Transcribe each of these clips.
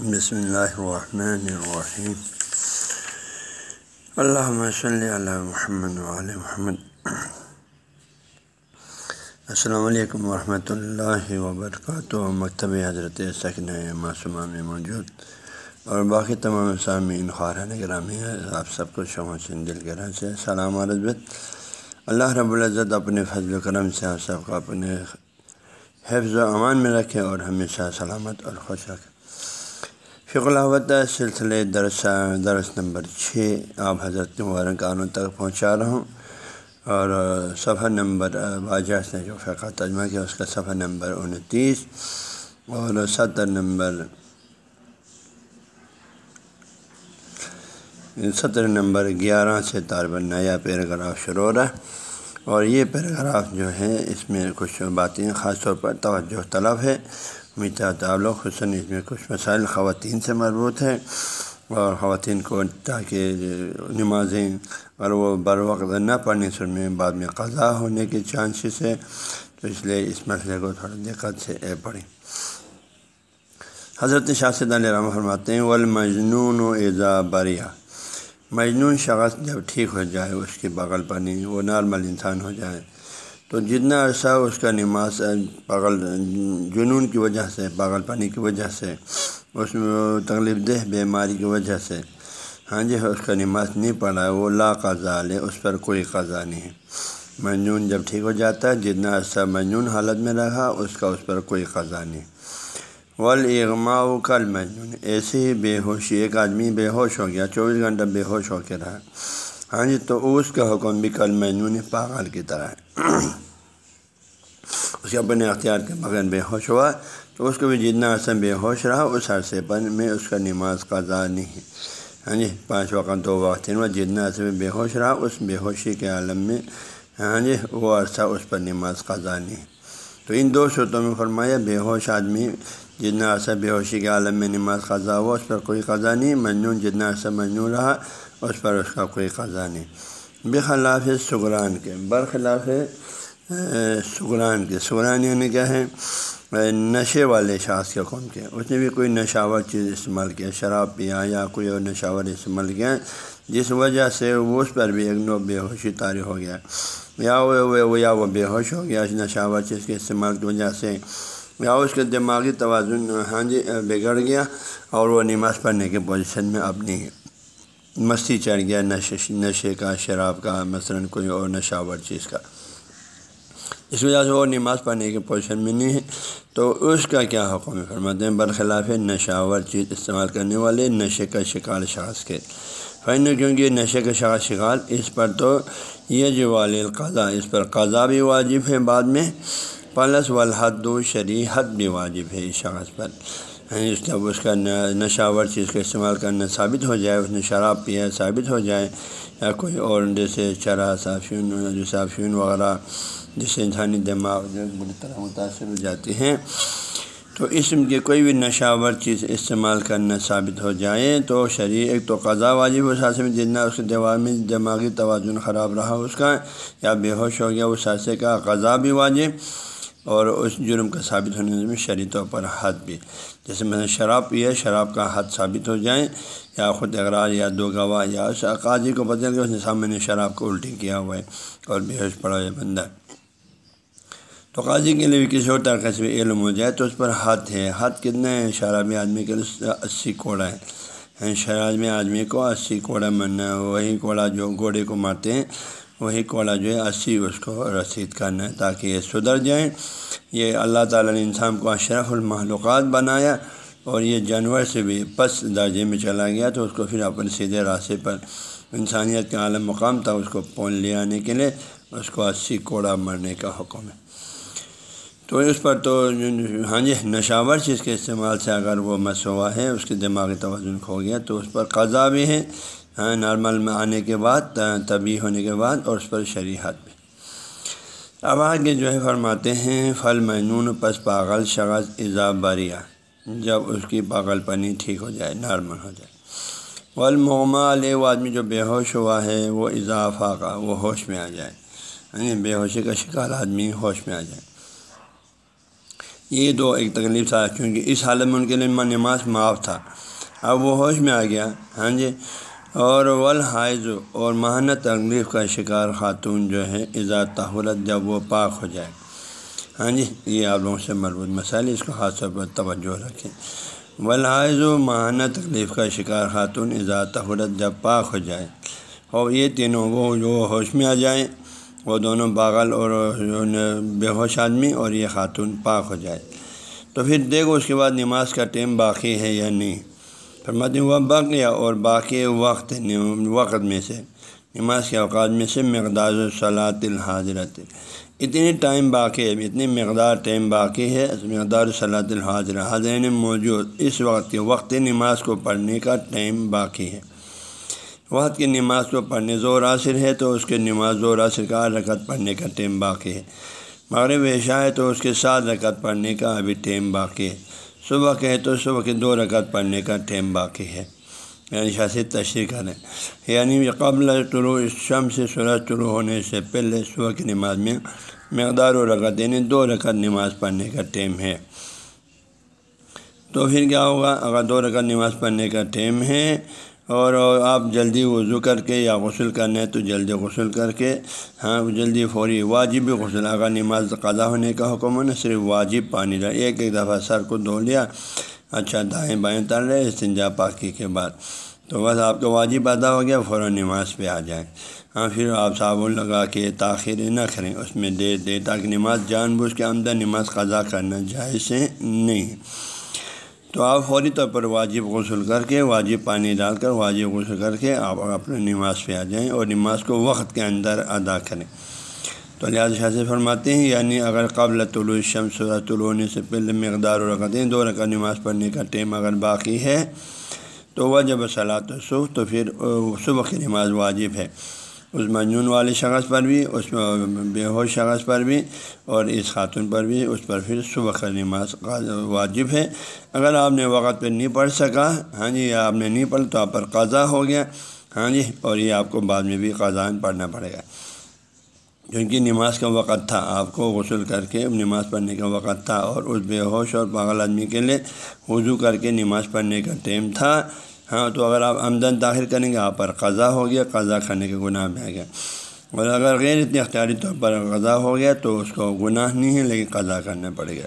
بسم اللہ الرحمن الرحیم۔ اللہ صلی علی محمد علیہ محمد۔ السلام علیکم ورحمۃ اللہ وبرکاتہ۔ مکتب حضرت سکن معصومہ میں موجود۔ اور باقی تمام سامعین خارن گرامی، آپ سب کو شمع سے دل گرہ سے سلام عرضبت اللہ رب العزت اپنے فضل و کرم سے آپ سب کو اپنے حفظ و امان میں رکھے اور ہمیشہ سلامت اور خوش رکھے۔ فقلاوت سلسلے درس درس نمبر چھ آپ حضرت مبارک تک پہنچا رہا ہوں اور صفحہ نمبر واجہ نے جو فقہ تجمہ کیا اس کا صفحہ نمبر انتیس اور ستر نمبر ستر نمبر گیارہ سے طالب نیا پیراگراف شروع ہو رہا ہے اور یہ پیراگراف جو ہے اس میں کچھ باتیں خاص طور پر توجہ طلب ہے میٹھا تعلق حسن اس میں کچھ مسائل خواتین سے مربوط ہے اور خواتین کو تاکہ نمازیں اور وہ بر وقت نہ پڑھنے سے میں بعد میں قضا ہونے کے چانسز ہے تو اس لیے اس مسئلے کو تھوڑا دقت سے اے پڑھیں۔ حضرت شاست علیہ رحمہ فرماتے ہیں، والمجنون و ایزا بریا مجنون شخص جب ٹھیک ہو جائے، اس کی بغل پنی وہ نارمل انسان ہو جائے۔ تو جتنا عرصہ اس کا نماز پاگل، جنون کی وجہ سے، پاگل پانی کی وجہ سے، اس میں تکلیف دہ بیماری کی وجہ سے ہاں جی اس کا نماز نہیں پڑھا ہے وہ لا قضا لے، اس پر کوئی قضا نہیں ہے۔ مجنون جب ٹھیک ہو جاتا ہے، جتنا عرصہ مجنون حالت میں رہا، اس کا اس پر کوئی قضا نہیں۔ ولاغما و کل مجنون ایسے ہی بے ہوشی، ایک آدمی بے ہوش ہو گیا، چوبیس گھنٹہ بے ہوش ہو کے رہا۔ ہاں جی تو اس کا حکم بھی کل مجنون پاگل کی طرح ہے۔ اس کے اپنے اختیار کے بغیر بے ہوش ہوا۔ تو اس کو بھی جتنا عرصہ بے ہوش رہا، اس عرصے پر میں اس کا نماز قضا نہیں۔ ہے ہاں جی پانچ وقت، دو وقت، تین وقت جتنا عرصے میں بے ہوش رہا، اس بے ہوشی کے عالم میں ہاں جی وہ عرصہ اس پر نماز قضا نہیں۔ تو ان دو صورتوں میں فرمایا، بے ہوش آدمی جتنا عرصہ بے ہوشی کے عالم میں نماز قضا ہوا، اس پر کوئی قضا نہیں۔ مجنون جتنا عرصہ مجنون رہا اس پر اس کا کوئی قضا نہیں۔ بخلاف سگران کے، برخلاف سگران کے۔ سگران یعنی کیا ہے؟ نشے والے شاخ کے حکم کے۔ اس نے بھی کوئی نشاور چیز استعمال کیا، شراب پیا یا کوئی اور نشاور استعمال کیا، جس وجہ سے وہ اس پر بھی ایک نو بے ہوشی طاری ہو گیا۔ یا وہ یا وہ بے ہوش ہو گیا اس نشاور چیز کے استعمال کی وجہ سے۔ یا اس کے دماغی توازن ہاں جی بگڑ گیا اور وہ نماز پڑھنے کے پوزیشن میں اپنی مستی چڑھ گیا، نشے نشے کا، شراب کا، مثلاً کوئی اور نشاور چیز کا۔ اس وجہ سے وہ نماز پڑھنے کے پوزیشن میں نہیں ہے۔ تو اس کا کیا حکم ہے فرماتے ہیں؟ برخلاف نشاور چیز استعمال کرنے والے نشے کا شکار شخص کے۔ فائن کیونکہ نشے کا شکار شکار، اس پر تو یہ جو والد قضا اس پر قضا بھی واجب ہے بعد میں، پلس والحد و شریحت بھی واجب ہے اس شخص پر۔ یعنی اس کا اس کا نشاور چیز کا استعمال کرنا ثابت ہو جائے، اس نے شراب پیا ثابت ہو جائے، یا کوئی اور جیسے چرا صافیون جو صافیون وغیرہ جس سے انسانی دماغ جو بری طرح متاثر ہو جاتی ہیں، تو اسم کے کوئی بھی نشاور چیز استعمال کرنا ثابت ہو جائے، تو شریر ایک تو قضا واجب اس حادثے میں جتنا اس کے دماغ میں دماغی توازن خراب رہا اس کا، یا بے ہوش ہو گیا اس حادثے کا قضا بھی واجب اور اس جرم کا ثابت ہونے میں شرعی طور پر حد بھی۔ جیسے میں نے شراب پیا شراب کا حد ثابت ہو جائے، یا خود اقرار، یا دو گواہ، یا اس قاضی کو بدل کے اس نے شراب کو الٹی کیا ہوا ہے اور بے ہوش پڑا ہوا بندہ۔ تو قاضی کے لیے بھی کسی اور طریقے سے بھی علم ہو جائے تو اس پر حد ہے۔ حد کتنے ہیں شرابی آدمی کے لیے اسی کوڑا ہے۔ شرابی آدمی کو اسی کوڑا مرنا ہے۔ وہی کوڑا جو گھوڑے کو مارتے ہیں۔ وہی کوڑا جو ہے اسی اس کو رسید کرنا ہے تاکہ یہ سدھر جائیں۔ یہ اللہ تعالیٰ نے انسان کو اشرف المحلوقات بنایا اور یہ جانور سے بھی پس درجے میں چلا گیا تو اس کو پھر اپنے سیدھے راستے پر انسانیت کے عالم مقام تھا اس کو پون لے آنے کے لیے، اس کو اسی کوڑا مرنے کا حکم ہے۔ تو اس پر تو ہاں جی نشاور چیز کے استعمال سے اگر وہ مسوا ہے، اس کے دماغی توازن کھو گیا تو اس پر قضا بھی ہے۔ ہاں، نارمل میں آنے کے بعد طبی ہونے کے بعد اور اس پر شریحت بھی۔ اب آگے جو ہے فرماتے ہیں پھل معنون پس پاگل شخص ایزا بریا۔ جب اس کی پاگل پنی ٹھیک ہو جائے، نارمل ہو جائے۔ والمغما علیہ وہ آدمی جو بے ہوش ہوا ہے، وہ اضافہ کا وہ ہوش میں آ جائے۔ یعنی بے ہوشی کا شکار آدمی ہوش میں آ جائے۔ یہ دو ایک تکلیف تھا کیونکہ اس حالت میں ان کے لیے نماز معاف تھا۔ اب وہ ہوش میں آ گیا۔ ہاں جی؟ اور ولحائض اور ماہانہ تکلیف کا شکار خاتون جو ہے ایزا تحولت جب وہ پاک ہو جائے۔ ہاں جی یہ آپ لوگوں سے مربوط مسائل اس کو خاص طور پر توجہ رکھیں۔ ولحائض و ماہانہ تکلیف کا شکار خاتون ایزا تحولت جب پاک ہو جائے۔ اور یہ تینوں وہ جو ہوش میں آ جائیں، وہ دونوں باغل اور بے ہوش آدمی اور یہ خاتون پاک ہو جائے۔ تو پھر دیکھو اس کے بعد نماز کا ٹائم باقی ہے یا نہیں۔ فرماتے وہ بق یا اور باقی وقت وقت میں سے، نماز کے اوقات میں سے مقدار صلاحت الحاضرت اتنی ٹائم باقی ہے، اتنی مقدار ٹائم باقی ہے مقدار صلاحت الحاضر حاضرین موجود۔ اس وقت کے وقت نماز کو پڑھنے کا ٹائم باقی ہے۔ وقت کی نماز کو پڑھنے زور عاصر ہے تو اس کے نماز زور عاصر کا رکعت پڑھنے کا ٹائم باقی ہے۔ مغرب عشاء ہے تو اس کے ساتھ رکعت پڑھنے کا ابھی ٹائم باقی ہے۔ صبح کے ہے تو صبح کے دو رکعت پڑھنے کا ٹائم باقی ہے۔ یعنی شاسی تشریح کریں یعنی قبل طلوع شم سے سورج طلوع ہونے سے پہلے صبح کی نماز میں مقدار و رکعت یعنی دو رکعت نماز پڑھنے کا ٹائم ہے۔ تو پھر کیا ہوگا؟ اگر دو رکعت نماز پڑھنے کا ٹائم ہے اور آپ جلدی وضو کر کے یا غسل کرنا ہے تو جلدی غسل کر کے ہاں جلدی فوری واجب غسل اگر نماز قضا ہونے کا حکم ہے نا صرف واجب پانی رہا، ایک ایک دفعہ سر کو دھو لیا اچھا دائیں بائیں تر رہے، استنجا پاکی کے بعد۔ تو بس آپ کا واجب ادا ہو گیا فوراً نماز پہ آ جائیں۔ ہاں پھر آپ صابن لگا کے تاخیر نہ کریں، اس میں دیر دے تاکہ نماز جان بوجھ کے آمدہ نماز قضا کرنا جائز نہیں۔ تو آپ فوری طور پر واجب غسل کر کے، واجب پانی ڈال کر، واجب غسل کر کے آپ اپنے نماز پہ آ جائیں اور نماز کو وقت کے اندر ادا کریں۔ تو لہٰذا شاہ سے فرماتے ہیں یعنی اگر قبل طلوع شمس طلوع ہونے سے پہلے مقدار و رکھتے ہیں دو رکعت نماز پڑھنے کا ٹائم اگر باقی ہے، تو وہ جب صلاح صبح تو پھر صبح کی نماز واجب ہے۔ اس مجنون والے شخص پر بھی اس بے ہوش شخص پر بھی اور اس خاتون پر بھی، اس پر پھر صبح کا نماز واجب ہے۔ اگر آپ نے وقت پہ نہیں پڑھ سکا ہاں جی آپ نے نہیں پڑھ تو آپ پر قضا ہو گیا۔ ہاں جی اور یہ آپ کو بعد میں بھی قضا پڑھنا پڑے گا۔ کیونکہ نماز کا وقت تھا، آپ کو غسل کر کے، نماز پڑھنے کا وقت تھا اور اس بے ہوش اور پاگل آدمی کے لیے وضو کر کے نماز پڑھنے کا ٹائم تھا۔ ہاں تو اگر آپ آمدن داخل کریں گے، آپ پر قضا ہو گیا، قضا کرنے کے گناہ میں آ گیا۔ اور اگر غیر اتنی اختیاری طور پر قضا ہو گیا، تو اس کو گناہ نہیں ہے، لیکن قضا کرنا پڑے گا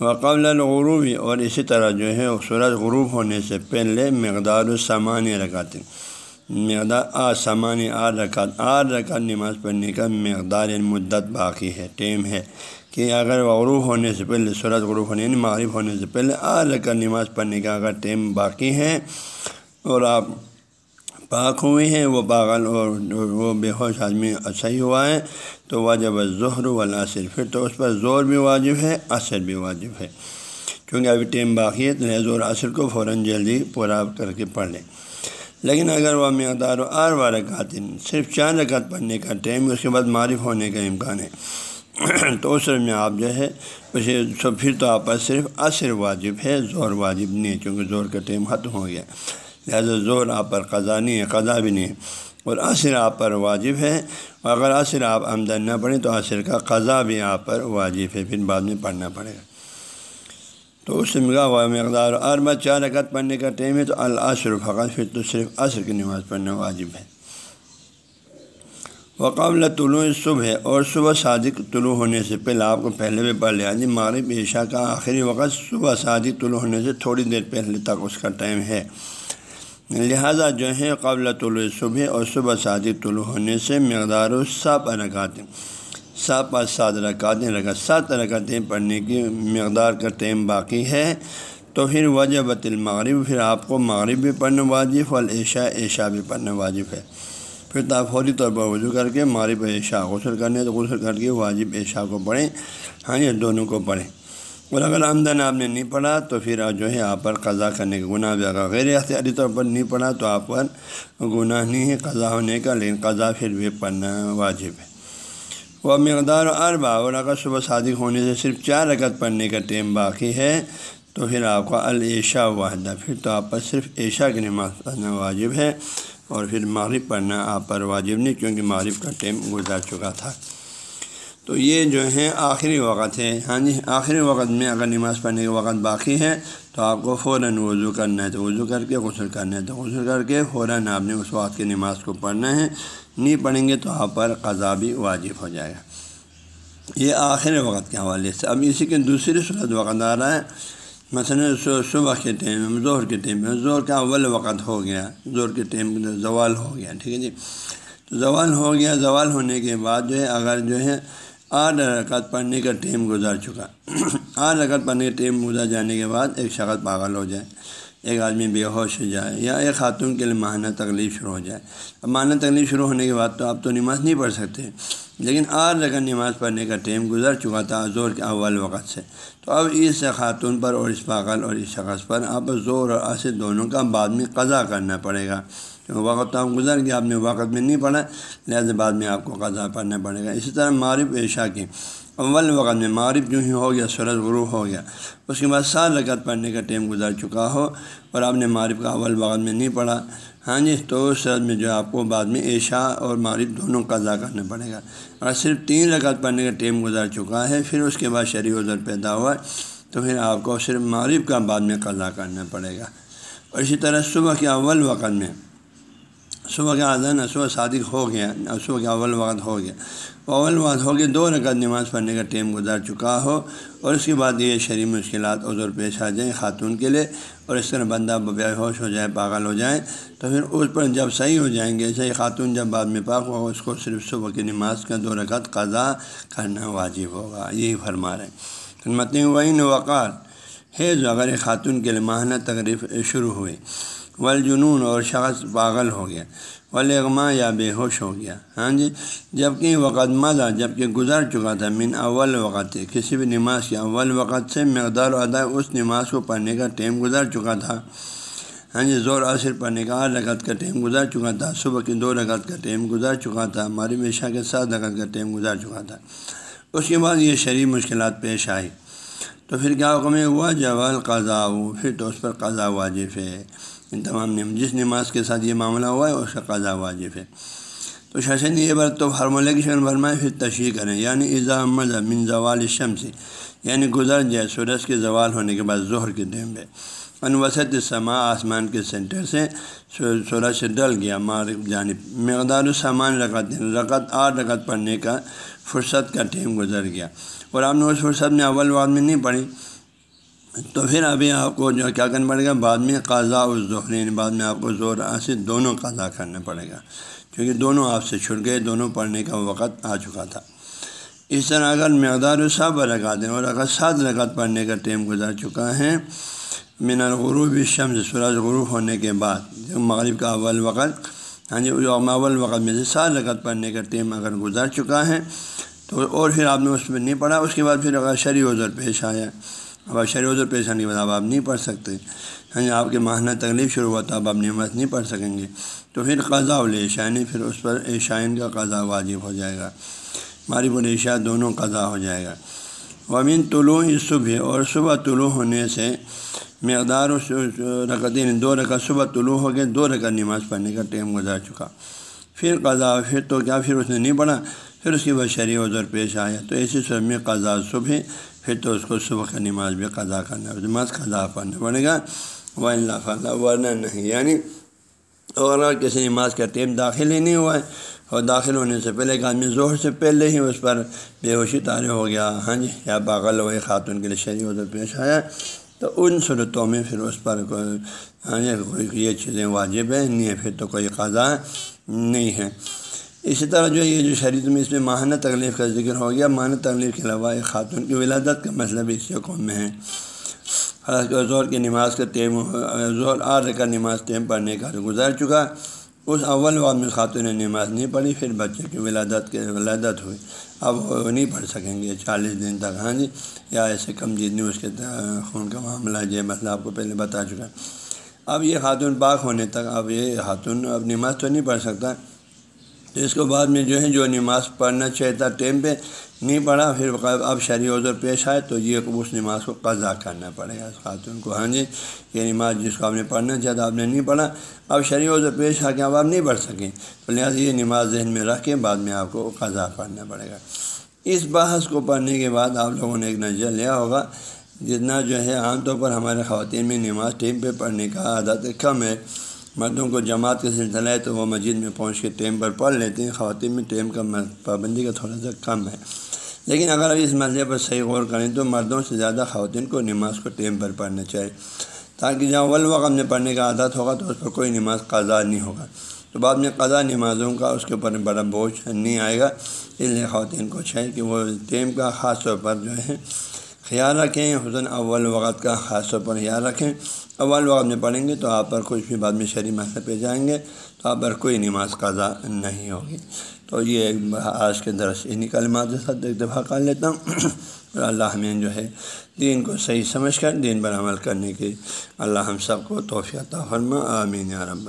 وہ قبل الغروبی اور اسی طرح جو ہے سورج غروب ہونے سے پہلے مقدار السمان رکعت، مقدار آ سامان آر رکعت آر رکعت نماز پڑھنے کا مقدار مدت باقی ہے، ٹیم ہے۔ کہ اگر غروب ہونے سے پہلے سورج غروب ہونے یعنی معروف ہونے سے پہلے آ رکعت نماز پڑھنے کا اگر ٹیم باقی ہے اور آپ پاک ہوئے ہیں، وہ پاگل اور وہ بے ہوش آدمی اچھا صحیح ہوا ہے، تو واجب ظہر والعصر۔ پھر تو اس پر زور بھی واجب ہے، عصر بھی واجب ہے۔ کیونکہ ابھی ٹائم باقی ہے، تو زور عصر کو فوراً جلدی پورا کر کے پڑھ لیں۔ لیکن اگر وہ مقدار و آر و صرف چار رکعت پڑھنے کا ٹائم، اس کے بعد معرف ہونے کا امکان ہے۔ تو اس میں آپ جو ہے اسے پھر تو آپ پر صرف عصر واجب ہے زور واجب نہیں ہے کیونکہ زور کا ٹائم ختم ہو گیا۔ لہٰذا زور آپ پر قضا نہیں ہے، قضا بھی نہیں ہے۔ اور عصر آپ پر واجب ہے۔ اور اگر عصر آپ آمدن نہ پڑھیں تو عصر کا قضا بھی آپ پر واجب ہے، پھر بعد میں پڑھنا پڑے گا۔ تو اس سے مقا مقدار اور چار رکعت پڑھنے کا ٹائم ہے تو العصر فقط، پھر تو صرف عصر کی نماز پڑھنا واجب ہے۔ وقابل طلوع صبح ہے اور صبح صادق طلوع ہونے سے پہلے آپ کو پہلے بھی پڑھ لیا جی مغرب، عشاء کا آخری وقت صبح صادق طلوع ہونے سے تھوڑی دیر پہلے تک اس کا ٹائم ہے۔ لہذا جو ہے، قبل طلوع صبح اور صبح شادی طلوع ہونے سے مقدار و سات رکعتیں سات پانچ سات رکعتیں رکعت سات رکعتیں پڑھنے کی مقدار کا ٹائم باقی ہے، تو پھر وجہ المغرب، پھر آپ کو مغرب بھی پڑھنا واجب اور عشاء عشاء بھی پڑھنا واجب ہے۔ پھر آپ فوری طور پر وضو کر کے مغرب عشاء غسل کرنے تو غسل کر کے واجب عشاء کو پڑھیں۔ ہاں یہ دونوں کو پڑھیں۔ اور اگر آمدن آپ نے نہیں پڑھا تو پھر جو ہے آپ پر قضا کرنے کا گناہ بھی اگر غیر اختیاری طور پر نہیں پڑھا تو آپ پر گناہ نہیں ہے، قضا ہونے کا، لیکن قضا پھر بھی پڑھنا واجب ہے۔ وہ مقدار اربا اور اگر صبح صادق ہونے سے صرف چار رکعت پڑھنے کا ٹائم باقی ہے تو پھر آپ کا العشاء واحدہ، پھر تو آپ پر صرف عشاء کی نماز پڑھنا واجب ہے۔ اور پھر مغرب پڑھنا آپ پر واجب نہیں کیونکہ مغرب کا ٹائم گزر چکا تھا۔ تو یہ جو ہے آخری وقت ہے ہاں جی آخری وقت میں اگر نماز پڑھنے کا وقت باقی ہے تو آپ کو فوراً وضو کرنا ہے تو وضو کر کے غسل کرنا ہے تو غسل کر کے فوراً آپ نے اس وقت کی نماز کو پڑھنا ہے۔ نہیں پڑھیں گے تو آپ پر قضا بھی واجب ہو جائے گا۔ یہ آخری وقت کے حوالے سے۔ اب اسی کے دوسری صورت وقت آ رہا ہے۔ مثلاً صبح کے ٹائم میں زہر کے ٹائم میں زہر کا اول وقت ہو گیا زہر کے ٹائم زوال ہو گیا، ٹھیک ہے جی؟ تو زوال ہو گیا، زوال ہونے کے بعد جو ہے، اگر جو ہے آٹھ رکعت پڑھنے کا ٹائم گزر چکا۔ آٹھ رکعت پڑھنے کا ٹائم گزر جانے کے بعد ایک شخص پاگل ہو جائے۔ ایک آدمی بے ہوش ہو جائے یا ایک خاتون کے لیے ماہانہ تکلیف شروع ہو جائے۔ اب ماہانہ تکلیف شروع ہونے کے بعد تو آپ تو نماز نہیں پڑھ سکتے، لیکن آٹھ رکعت نماز پڑھنے کا ٹائم گزر چکا تھا زور کے اول وقت سے، تو اب اس خاتون پر اور اس پاگل اور اس شخص پر آپ زور اور اثر دونوں کا بعد میں قضا کرنا پڑے گا۔ وقت تو آپ گزر گیا آپ نے وقت میں نہیں پڑھا لہٰذا بعد میں آپ کو قضا پڑھنا پڑے گا۔ اسی طرح معرف عشاء کی اول وقت میں معرف جو ہی ہو گیا سورج غروب ہو گیا، اس کے بعد سات رکعت پڑھنے کا ٹائم گزر چکا ہو اور آپ نے معرف کا اول وقت میں نہیں پڑھا۔ ہاں جی تو اس میں جو آپ کو بعد میں عشاء اور معرف دونوں قضا کرنا پڑے گا۔ اور صرف تین رکعت پڑھنے کا ٹائم گزر چکا ہے، پھر اس کے بعد شرع وزر پیدا ہوا، تو پھر آپ کو صرف معرف کا بعد میں قضا کرنا پڑے گا۔ اور اسی طرح صبح کے اول وقت میں صبح کا اذان صبح صادق ہو گیا صبح کا اول وقت ہو گیا۔ اول وقت ہو گیا دو رکعت نماز پڑھنے کا ٹائم گزر چکا ہو۔ اور اس کے بعد یہ شرعی مشکلات عذر پیش آ جائیں خاتون کے لیے۔ اور اس طرح بندہ بے ہوش ہو جائے، پاگل ہو جائے، تو پھر اس پر جب صحیح ہو جائیں گے، صحیح خاتون جب بعد میں پاک ہوگا اس کو صرف صبح کی نماز کا دو رکعت قضا کرنا واجب ہوگا۔ یہی فرما رہے ہیں۔ متیں وعین وقار ہے جو اگر خاتون کے لیے ماہانہ تقریب شروع ہوئی والجنون اور شخص پاگل ہو گیا۔ ولیغما یا بے ہوش ہو گیا۔ ہاں جی جبکہ وقت مزہ جبکہ گزر چکا تھا، من اول وقت، کسی بھی نماز کے اول وقت سے مقدار و ادا اس نماز کو پڑھنے کا ٹائم گزر چکا تھا۔ ہاں جی زور اثر پڑھنے کا آٹھ رکعت کا ٹائم گزر چکا تھا، صبح کی دو رکعت کا ٹائم گزر چکا تھا ہماری میشا کے سات رکعت کا ٹائم گزر چکا تھا۔ اس کے بعد یہ شرعی مشکلات پیش آئی تو پھر کیا حکم ہے؟ ہوا جوال قضا ہو پھر تو اس پر قضا واجف ہے۔ ان تمام نیم، جس نماز کے ساتھ یہ معاملہ ہوا ہے، اس کا قضا واجب ہے۔ تو ششن یہ بات تو فارمولہ کی شکل فرمائے، پھر تشریح کریں۔ یعنی اضا مذہب من زوال شمس یعنی گزر جائے سورج کے زوال ہونے کے بعد ظہر کے دن پہ ان وسط سما آسمان کے سینٹر سے سورج سے ڈل گیا مارک جانب۔ مقدار السامان رکعت یعنی رکعت آٹھ رکعت پڑھنے کا فرصت کا ٹائم گزر گیا۔ اور آپ نے اس فرصت میں اول واد میں نہیں پڑھی۔ تو پھر ابھی آپ کو جو کیا کرنا پڑے گا؟ بعد میں قضا اس ظہرین یعنی بعد میں آپ کو زور سے دونوں قضا کرنا پڑے گا۔ کیونکہ دونوں آپ سے چھٹ گئے، دونوں پڑھنے کا وقت آ چکا تھا۔ اس طرح اگر مقدار صاحب رکعت ہیں اور اگر سات رکعت پڑھنے کا ٹائم گزر چکا ہے، من الغروب شمس سورج غروب ہونے کے بعد مغرب کا اول وقت ہاں جی اول وقت میں سے سات رکعت پڑھنے کا ٹائم اگر گزر چکا ہے، تو اور پھر آپ نے اس میں نہیں پڑھا، اس کے بعد پھر اگر شرع عذر پیش آیا۔ اب شرع عذر پیش آنے کے بعد اب آپ نہیں پڑھ سکتے۔ ہاں جی آپ کے ماہانہ تکلیف شروع ہوا تو اب آپ نعمت نہیں پڑھ سکیں گے۔ تو پھر قضا عشانی پھر اس پر عشائن کا قضا واجب ہو جائے گا۔ مارب العشاء دونوں قضا ہو جائے گا۔ ومین طلوع صبح اور صبح طلوع ہونے سے مقدار رکعتین یعنی دو رکعت صبح طلوع ہو گئے، دو رکعت نماز پڑھنے کا ٹائم گزار چکا۔ پھر قضا پھر تو کیا، پھر اس نے نہیں پڑھا، پھر اس کے بعد شرع عذر پیش آیا۔ تو ایسی صبح میں قضا صبح پھر تو اس کو صبح کا نماز بھی قضا کرنا نماز قضا پڑھنا پڑے گا وہ اللہ ورنہ نہیں۔ یعنی اگر کسی نماز کا ٹائم داخل ہی نہیں ہوا ہے اور داخل ہونے سے پہلے ایک آدمی زہر سے پہلے ہی اس پر بے ہوشی طارے ہو گیا۔ ہاں جی یا باغل ہوئے خاتون کے لیے شرع عذر پیش آیا۔ تو ان صورتوں میں پھر اس پر کوئی ہاں جی کوئی یہ چیزیں واجب ہیں۔ نہیں ہے، پھر تو کوئی قضا نہیں ہے۔ اسی طرح جو یہ جو شریعت میں اس میں ماہانہ تکلیف کا ذکر ہو گیا، ماہانہ تکلیف کے علاوہ ایک خاتون کی ولادت کا مسئلہ بھی اس قوم میں ہے۔ حالانکہ زور کی نماز کا ٹیم زور آر کا نماز ٹیم پڑھنے کا گزر چکا۔ اس اول وقت میں خاتون نے نماز نہیں پڑھی، پھر بچے کی ولادت کے ولادت ہوئی۔ اب وہ نہیں پڑھ سکیں گے، چالیس دن تک۔ ہاں جی یا ایسے کم جتنی اس کے خون کا معاملہ جو مسئلہ مطلب آپ کو پہلے بتا چکا۔ اب یہ خاتون پاک ہونے تک، اب یہ خاتون اب نماز تو نہیں پڑھ سکتا۔ تو اس کو بعد میں جو ہے جو نماز پڑھنا چاہیے تھا ٹائم پہ نہیں پڑھا، پھر اب شرع عذر پیش آئے تو یہ اس نماز کو قضا کرنا پڑے گا۔ خاتون کو ہاں جی یہ نماز جس کو آپ نے پڑھنا چاہتا، آپ نے نہیں پڑھا، اب شرع عذر پیش آ کے اب آپ نہیں پڑھ سکیں۔ تو لہٰذا یہ نماز ذہن میں رکھ کے بعد میں آپ کو قضا پڑھنا پڑے گا۔ اس بحث کو پڑھنے کے بعد آپ لوگوں نے ایک نظر لیا ہوگا، جتنا جو ہے عام طور پر ہمارے خواتین میں نماز ٹیم پہ پڑھنے کا عادت کم ہے۔ مردوں کو جماعت کا سلسلہ ہے تو وہ مسجد میں پہنچ کے ٹیم پر پڑھ لیتے ہیں، خواتین میں ٹیم کا پابندی کا تھوڑا سا کم ہے۔ لیکن اگر اس مسئلے پر صحیح غور کریں تو مردوں سے زیادہ خواتین کو نماز کو ٹیم پر پڑھنا چاہیے۔ تاکہ جہاں اول وقت میں پڑھنے کا عادت ہوگا تو اس پر کوئی نماز قضا نہیں ہوگا۔ تو بعد میں قضا نمازوں کا اس کے اوپر بڑا بوجھ نہیں آئے گا۔ اس لیے خواتین کو چاہیے کہ وہ ٹیم کا خاص طور پر جو ہے خیال رکھیں، حسن اول وقت کا خاص طور پر خیال رکھیں۔ اول وقت میں پڑھیں گے تو آپ پر کچھ بھی بعد میں شرح مسئلہ پہ جائیں گے تو آپ پر کوئی نماز قضا نہیں ہوگی۔ تو یہ آج کے درس انہیں کلمات کے ساتھ اتفاق کر لیتا ہوں۔ اور اللہ ہمیں جو ہے دین کو صحیح سمجھ کر، دین پر عمل کرنے کی اللہ ہم سب کو توفیع فرما۔ آمین رب